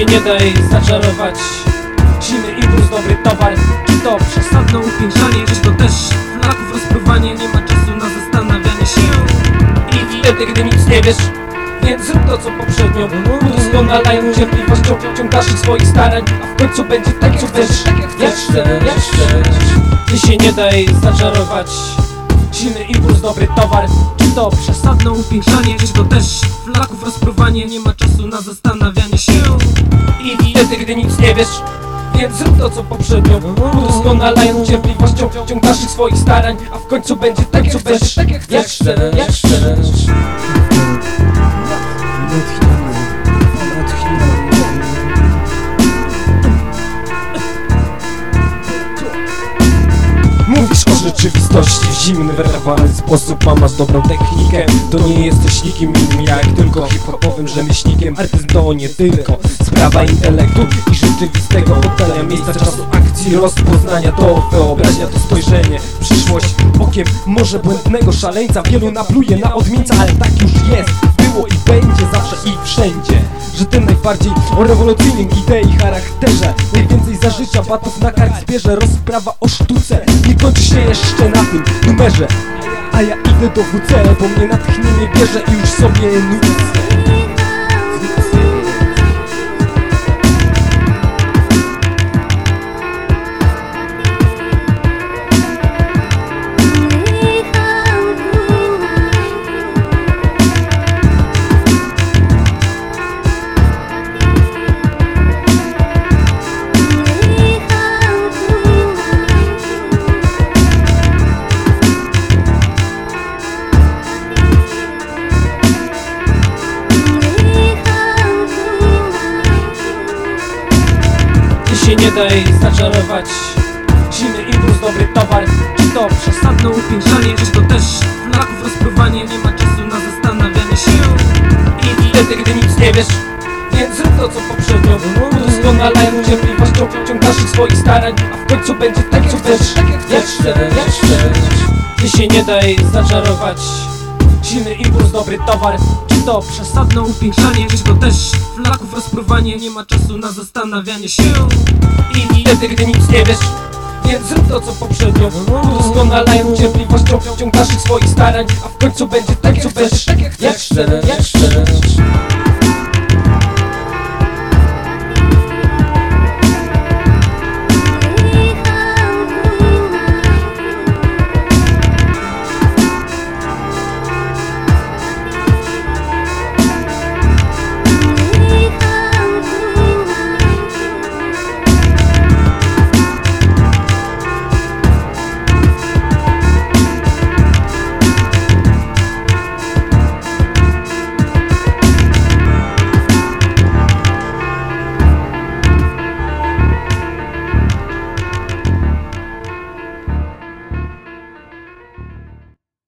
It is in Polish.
się nie daj zaczarować. Silny impuls, dobry towar Czy to Przesadne upiększanie, czy to też flaków rozpruwanie Nie ma czasu na zastanawianie się. I wtedy, gdy nic nie wiesz Więc zrób to, co poprzednio. Udoskonalają cierpliwością ciąg dalszych swoich starań A w końcu będzie tak, co chcesz. Tak jak chcesz, jak chcesz. Ty się nie daj zaczarować. Silny impuls, dobry towar Czy to Przesadne upiększanie, czy to też flaków rozpruwanie Nie ma czasu na zastanawianie się I wtedy, gdy nic nie wiesz. Więc zrób to, co poprzednio. Udoskonalają cierpliwością ciąg dalszych swoich starań A w końcu będzie tak, co chcesz. Tak jak chcesz, jak chcesz rzeczywistości. W zimny, werbalny sposób Mamasz dobrą technikę. To nie jesteś nikim innym jak tylko hip-hopowym rzemieślnikiem. Artyzm to nie tylko sprawa intelektu i rzeczywistego oddania miejsca czasu akcji rozpoznania To wyobraźnia, to spojrzenie przyszłość. Okiem może błędnego szaleńca Wielu napluje na odmieńca, ale tak już jest. Było i będzie zawsze i wszędzie że ten najbardziej o rewolucyjnym idei charakterze. Najwięcej za życia batów na kark zbierze Rozprawa o sztuce. Nie kończy się jeszcze na tym numerze. A ja idę do WC, bo mnie natchnienie bierze i już sobie nucę nie daj zaczarować. Silny impuls, dobry towar. Czy to Przesadne upiększanie, czy to też flaków rozpruwanie Nie ma czasu na zastanawianie się. I wtedy, gdy nic nie wiesz Więc zrób to, co poprzednio Udoskonalają cierpliwością ciąg dalszych swoich starań A w końcu będzie tak, co chcesz. Tak jak chcesz, jak chcesz. Ty się nie daj zaczarować Silny impuls, dobry towar. Czy to Przesadne upiększanie, czy to też flaków rozpruwanie? Nie ma czasu na zastanawianie się. I wtedy, gdy nic nie wiesz więc zrób to, co poprzednio. Udoskonalają cierpliwością ciąg dalszych swoich starań A w końcu będzie tak, co chcesz. Tak jak chcesz, jak chcesz